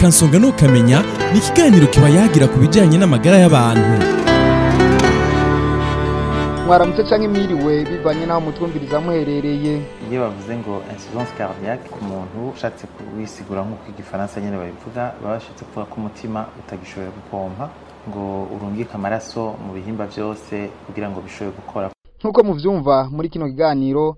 kansonga ntukamenya ni ikiganiro kiba yagira ku bijyanye n'amagara y'abantu mwaramutse cyangwa imiriwe bivanye n'aho mutwumviriza muherereye iyo bavuze ngo insuranse cardiaque ku muntu ushatse kuwisigura nk'uko igifaransa nyine babivuga baba bashatse kuvuga ko umutima utagishoboye gupompa ngo urungike amaraso mu bihimba byose kugira ngo bishobore gukora nk'uko mubyumva muri kino kiganiro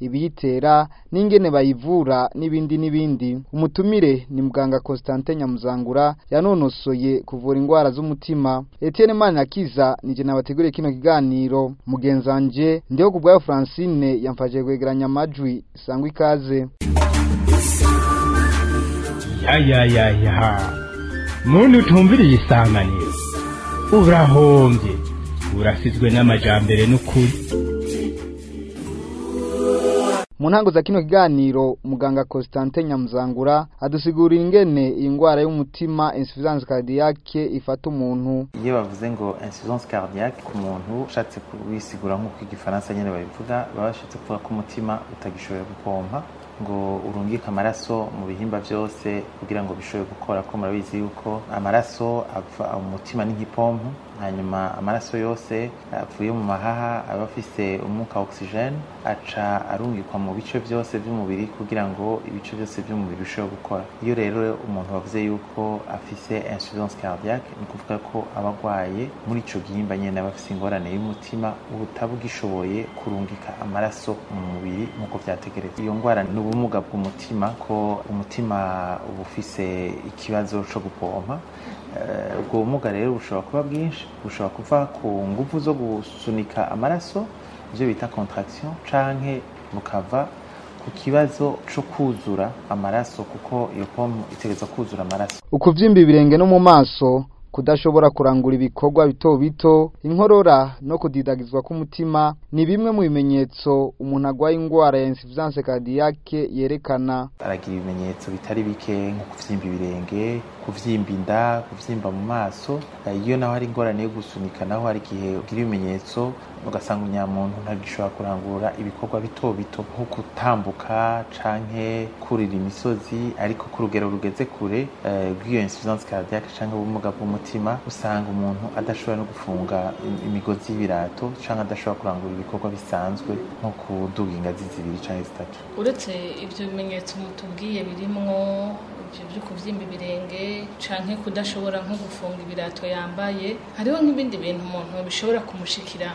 ibiyitera n'ingene bayivura n'ibindi n'ibindi umutumire ni muganga Constantin Nyamuzangura yanonosoye kuvura indwara z'umutima Etienne Manirakiza nije nabateguriye kino kiganiro mugenzanje ndiho kubwayo Francine yamfashije kwegeranya amajwi sangwa ikaze ya ya ya ya muntu utumviriye isanganiro urahombye urasizwe n'amajambere n'ukuri mu ntango za kino kiganiro muganga Constantin Nyamuzangura adusigurira ingene indwara y'umutima insuffisance cardiaque ifata umuntu iyo bavuze ngo insuffisance cardiaque ku muntu ushatse kubisigura nk'uko igifaransa nyine babivuga baba bashatse kuvuga ko umutima utagishoboye gupompa ngo urungike amaraso mu bihimba byose kugira ngo bishobore gukora ko murabizi yuko amaraso umutima ni nk'ipompo hanyuma amaraso yose apfuye mu mahaha aba afise umwuka wa ogisijeni aca arungikwa mu bice byose by'umubiri kugira ngo ibice byose by'umubiri birusheho gukora iyo rero umuntu wavuze yuko afise insuranse cardiaque ni ukuvuga ko aba arwaye muri icyo gihimba nyine aba afise ingorane y'umutima ubutaba ugishoboye kurungika amaraso mu mubiri nk'uko byategereza iyo ndwara ni ubumuga bw'umutima ko umutima uba ufise ikibazo cyo gupompa eh, ku bumuga rero bushobora kuba bwinshi bushobora kuva ku ngufu zo gusunika amaraso ibyo bita contraction canke bukava ku kibazo cyo kuzura amaraso kuko iyo pomu itegereza kuzura amaraso ukubyimba ibirenge no mu maso kudashobora kurangura ibikorwa bito bito inkorora no kudidagizwa k'umutima ni bimwe mu bimenyetso umuntu agwaye indwara ya insuffisance cardiaque yerekana aragira ibimenyetso bitari bike nko kuvyimba ibirenge kuvyimba inda kuvyimba mu maso iyo naho hari ingorane yo gusunika naho hari igihe ugira ibimenyetso ugasanga umunyamuntu ntabwo ishobora kurangurura ibikorwa bito bito nko gutambuka canke kurira imisozi ariko ku rugero rugeze kure rw'iyo eh, insuffisance cardiaque canke ubumuga bw'umutima usanga umuntu adashobora no gufunga imigozi y'ibirato cyangwa adashobora kurangura ibikorwa bisanzwe nko kuduga ingazi zibiri canke zitatu uretse ibyo bimenyetso mutubwiye birimo ibyo byo kubyimba ibirenge canke kudashobora nko gufunga ibirato yambaye hariho nk’ibindi bintu umuntu bishobora kumushikira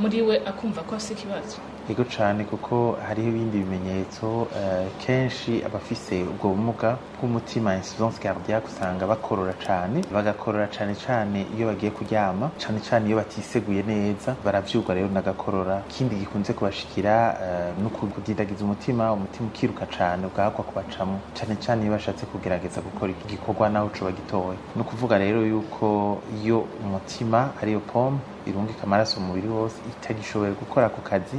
muri we akumva ko afite ikibazo yego cyane kuko hariho ibindi bimenyetso eh, kenshi abafise ubwo bumuga bw'umutima insuffisance cardiaque usanga bakorora cyane bagakorora cyane cyane iyo bagiye kuryama cyane cyane iyo batiseguye neza barabyuka rero nagakorora ikindi gikunze kubashikira eh, no kudindagiza umutima umutima ukiruka cyane ubwakwa kubacamo cyane cyane iyo bashatse kugerageza gukora igikorwa naho coba gitoya ni ukuvuga rero yuko iyo umutima ariyo pompe irungika amaraso umubiri wose itagishoboye gukora ako kazi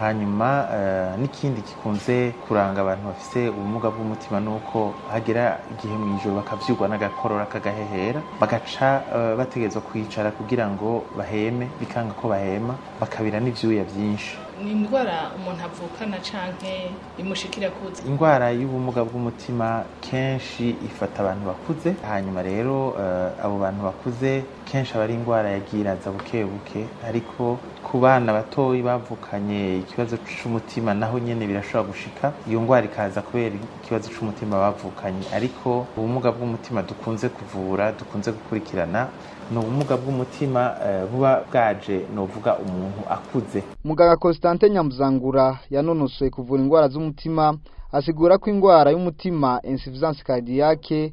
hanyuma uh, n'ikindi gikunze kuranga abantu bafite ubumuga bw'umutima ni uko hagira igihe mu ijoro bakabyigwa n'agakorora kagahehera bagaca uh, bategerezwa kwicara kugira ngo baheme bikanga ko bahema bakabira n'ibyuya byinshi ni indwara umuntu avukana canke imushikira kuze indwara y'ubumuga bw'umutima kenshi ifata abantu bakuze hanyuma rero eh, abo bantu bakuze kenshi aba ari indwara yagiraza buke buke ariko ku bana batoyi bavukanye ikibazo c'umutima naho nyine birashobora gushika iyo ndwara ikaza kubera ikibazo cy’umutima bavukanye ariko ubumuga bw'umutima dukunze kuvura dukunze gukurikirana ni ubumuga bw'umutima eh, buba bwaje novuga umuntu akuze muganga Constantin nyamuzangura yanonosoye kuvura indwara z'umutima asigura ko indwara y'umutima insuffisance cardiaque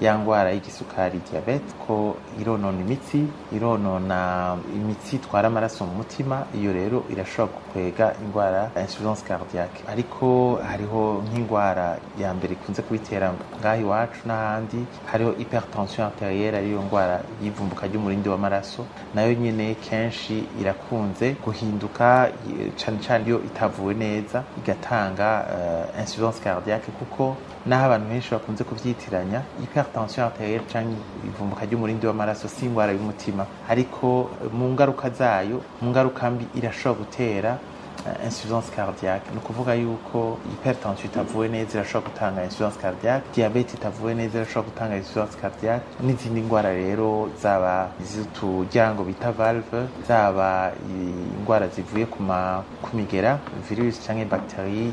ya ndwara y'igisukari diyabete ko ironona imitsi ironona imitsi itwara amaraso mu mutima iyo rero irashobora gukwega indwara ya insurance cardiaque ariko hariho nk'indwara ya mbere ikunze kubitera ngaho inaha iwacu n'ahandi hariho hypertension arterielle ariyo ndwara y'ivumbuka ry'umurindi w'amaraso nayo nyine kenshi irakunze guhinduka cyane cyane iyo itavuwe neza igatanga uh, cardiaque kuko naho abantu benshi bakunze kubyitiranya hypertension arterielle cyangwa ivumbuka ry'umurindi w'amaraso si indwara y'umutima ariko mu ngaruka zayo mu ngaruka mbi irashobora gutera Eh, insuffisance cardiaque ni ukuvuga yuko hypertension itavuwe neza irashobora gutanga insuffisance cardiaque diabete itavuwe neza irashobora gutanga insuffisance cardiaque n'izindi ndwara rero zaba izitugira bita valve zaba indwara zivuye ku migera virusi cyangwa bagiteri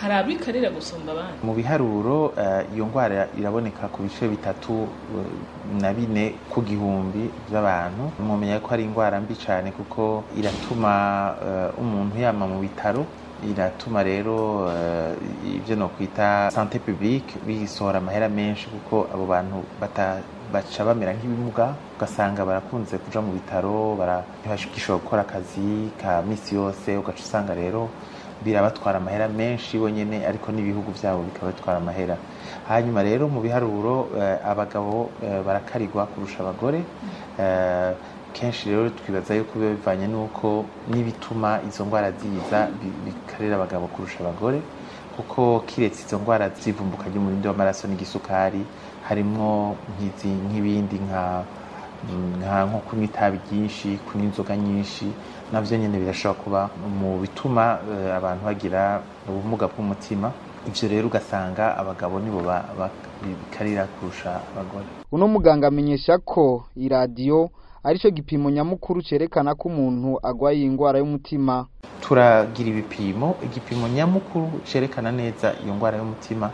hari abikarira gusumba abandi mu biharuro eh, iyo ndwara iraboneka ku bice bitatu eh, na bine ku gihumbi by'abantu mumenya ko ari indwara mbi cyane kuko iratuma eh, umuntu yama mu bitaro iratuma e rero eh, ibyo nokwita sante publique bisohora amahera menshi kuko abo bantu baca bamera nk'ibimuga ugasanga barakunze kuja mu bitaro baragishobora gukora akazi ka misi yose ugaca usanga rero birabatwara amahera menshi bonyine ariko n'ibihugu byabo bikabatwara amahera hanyuma rero mu biharuro eh, abagabo eh, barakarigwa kurusha abagore kenshi rero twibaza yuko biba bivanye n'uko n'ibituma izo ndwara ziza bikarira abagabo kurusha abagore kuko kiretse izo ndwara z'ivumbuka ry'umurindi w'amaraso n'igisukari harimo nk'ibindi nka nko kunywa itabi ryinshi kunywa inzoga nyinshi nabyo nyine birashobora kuba mu bituma eh, abantu bagira ubumuga bw'umutima ibyo rero ugasanga abagabo nibo bikarira kurusha abagore uno muganga amenyesha ko iradiyo aricyo gipimo nyamukuru cyerekana ko umuntu arwaye iyi y'umutima turagira ibipimo igipimo nyamukuru cyerekana neza iyo ndwara y'umutima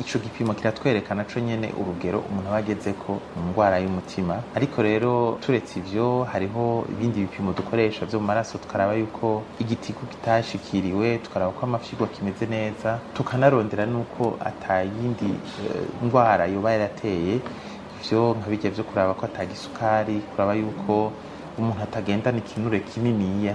icyo gipimo kiratwerekana nacyo nyine urugero umuntu aba ageze ko indwara y'umutima ariko rero turetse ibyo hariho ibindi bipimo dukoresha byo mu maraso tukaraba yuko igitiku kitashikiriwe tukaraba ko amafyigo kimeze neza tukanarondera n'uko atayindi eh, ndwara yoba yarateye ibyo nka bijya byo kuraba ko isukari kuraba yuko umuntu atagendana ikinure kininiya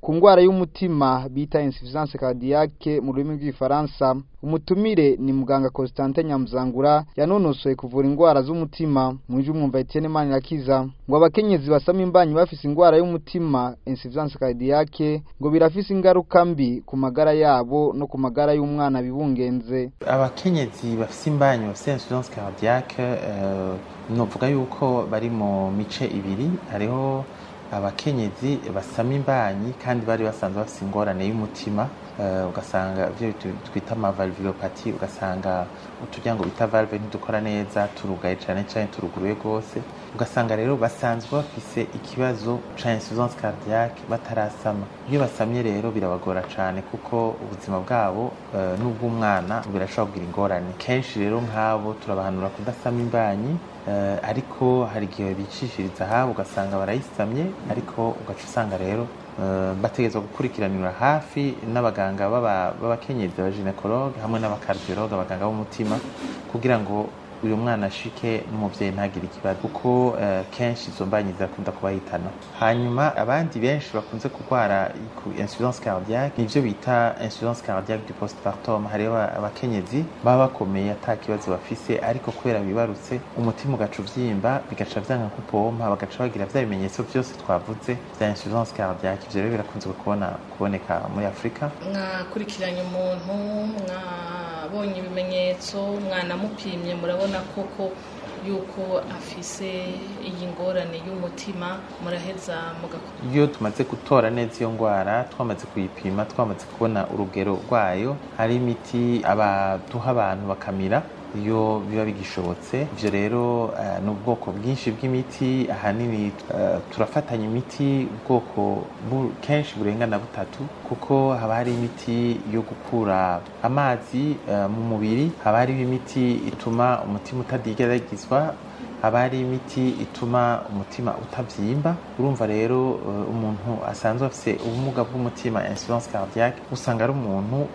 ku ndwara y'umutima bita insuffisance cardiaque mu rurimi rw'ifaransa umutumire ni muganga Constantin Nyamuzangura yanonosoye kuvura indwara z'umutima muje umwumva Etienne Manirakiza ngo abakenyezi basama imbanyi bafise indwara y'umutima insuffisance cardiaque ngo birafise ingaruka mbi ku magara yabo no ku magara y'umwana bibungenze abakenyezi bafise imbanyi bafise insuffisance cardiaque uh, eh, novuga yuko bari mu mice ibiri hariho abakenyezi basama imbanyi kandi bari basanzwe bafite ingorane y'umutima eh, ugasanga ibyo twita amavalvilopati ugasanga uturya ngo bita valve ntidukora neza turugaye cyane cyane turuguruye rwose ugasanga rero basanzwe bafise ikibazo ca insuffisance cardiaque batarasama iyo basamye rero birabagora cyane kuko ubuzima bwabo eh, n'ubw'umwana birashobora kugira ingorane kenshi rero nk'abo turabahanura kudasama imbanyi Eh, ariko hari igihe bicishiriza ahabo ugasanga barayisamye ariko ugaca usanga rero eh, bategerezwa gukurikiranira hafi n'abaganga b'abakenyezi ba ginekologe hamwe n'abakaridiyologe abaganga b'umutima kugira ngo uyu mwana ashike n'umubyeyi ntagire ikibazo kuko eh, kenshi izo mbanyi zirakunda kubahitana hanyuma abandi benshi bakunze kurwara insuffisance cardiaque nibyo bita insuffisance cardiaque du postpartum hariho abakenyezi baba bakomeye ata kibazo bafise ariko kubera bibarutse umutima ugaca ubyimba bigaca byanga nk'upompa bagaca bagira bya bimenyetso byose twavutse bya insuffisance cardiaque ibyo rero birakunze kubona kuboneka muri afurika mwakurikiranye umuntu mwa abonye ibimenyetso umwana amupimye murabona koko yuko afise iyi ngorane y'umutima muraheza mugakora iyo tumaze gutora neza iyo ndwara twamaze kuyipima twamaze kubona urugero rwayo hari imiti abaduha abantu bakamira iyo biba bigishobotse ibyo rero eh, ni ubwoko bwinshi bw'imiti ahanini eh, turafatanya imiti ubwoko kenshi burengana butatu kuko haba hari imiti yo gukura amazi eh, mu mubiri haba hariho imiti ituma umutima utadigeragezwa haba hari imiti ituma umutima utabyimba urumva rero eh, umuntu asanzwe afite ubumuga bw'umutima insurance cardiaque usanga ari umuntu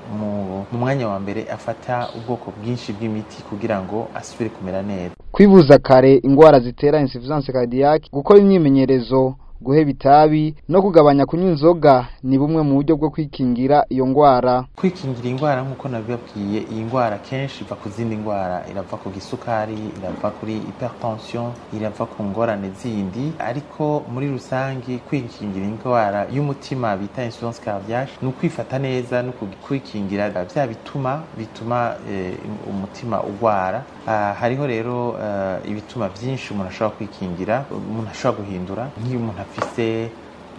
mu mwanya wa mbere afata ubwoko bwinshi bw'imiti kugira ngo asubire kumera neza Kwibuza kare indwara zitera insuffisance cardiaque gukora imyimenyerezo guheba itabi no kugabanya kunywa inzoga ni bumwe mu buryo bwo kwikingira iyo ndwara kwikingira indwara nk'uko nabibabwiye iyi ndwara kenshi iva ku zindi ndwara irava ku gisukari irava kuri hypertension irava ku ngorane zindi ariko muri rusange kwikingira indwara y'umutima bita insurance cardiaque ni ukwifata neza no kwikingira bya bituma bituma eh, umutima urwara ah, hariho rero ah, ibituma byinshi umuntu ashobora kwikingira umuntu ashobora guhindura nk'iyo umuntu afise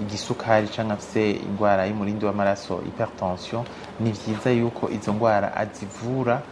igisukari cyangwa afise indwara y'umurindi w'amaraso hypertension ni byiza yuko izo ndwara azivura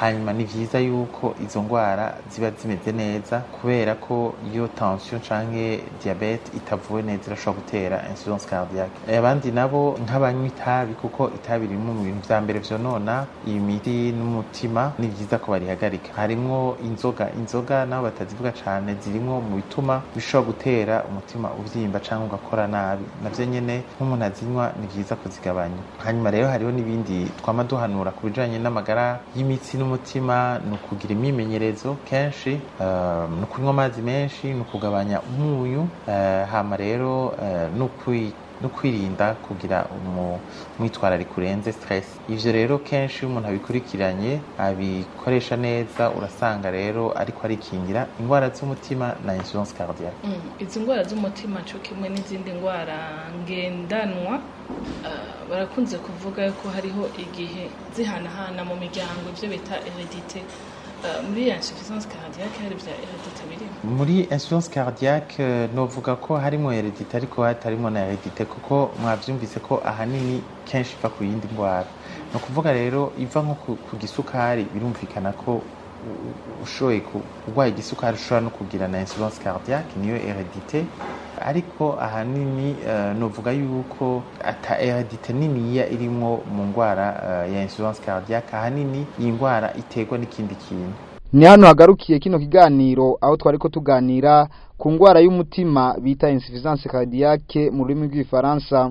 hanyuma ni byiza yuko izo ndwara ziba zimeze neza kubera ko iyo tansiyo cyangwa diyabete itavuwe neza irashobora gutera insuransi kariyake eh, abandi nabo nk'abanywa itabi kuko itabi ririmo mu bintu bya mbere byonona imiti n'umutima ni byiza ko barihagarika harimo inzoga inzoga nabo batazivuga cyane zirimo mu bituma bishobora gutera umutima ubyimba cyangwa ugakora nabi nabyo nyine nk'umuntu azinywa ni byiza kuzigabanya hanyuma rero hariho n'ibindi twama duhanura ku bijyanye n'amagara y'imitsi n'umutima ni ukugira imyimenyerezo kenshi eh, ni kunywa amazi menshi ni ukugabanya umunyu eh, hama rero eh, ni ukwi no kwirinda kugira umwitwarariko urenze stress ibyo rero kenshi iyo umuntu abikurikiranye abikoresha neza urasanga rero ariko arikingira indwara z'umutima na insuffisance cardiaque mm, izi ndwara z'umutima co kimwe n'izindi ndwara ngendanwa eh, barakunze kuvuga ko hariho igihe zihanahana mu miryango ibyo bita heredite eh, muri iyo insuffisance cardiaque hari ibya heredite biri muri insurance cardiaque euh, novuga ko harimo heredite ariko hatarimo na heredite kuko mwabyumvise ko ahanini kenshi iva ku yindi ndwara ni ukuvuga rero iva nko ku gisukari birumvikana ko ushoboye kurwaye igisukari ushobora no kugira na insurance cardiaque niyo heredite ariko ahanini euh, novuga yuko ata heredite niniya irimo mu ndwara euh, ya insurance cardiaque ahanini iyi ndwara iterwa n'ikindi kintu ni hano hagarukiye kino kiganiro aho twari ko tuganira ku ndwara y'umutima bita insuffisance cardiaque mu rurimi rw'ifaransa